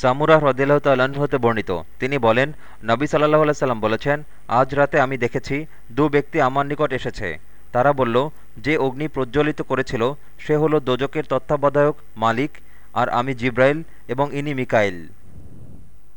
সামুরাহ রদিল্লাহ তাল্লাহ্ন হতে বর্ণিত। তিনি বলেন, নবী সাল্লাহ সাল্লাম বলেছেন, আজ রাতে আমি দেখেছি দু ব্যক্তি আমার নিকট এসেছে। তারা বলল, যে অগ্নি প্রজ্বলিত করেছিল, সে হলো দোজকের তত্ত্বাবধায়ক মালিক, আর আমি জিব্রাইল এবং ইনি মিকাইল।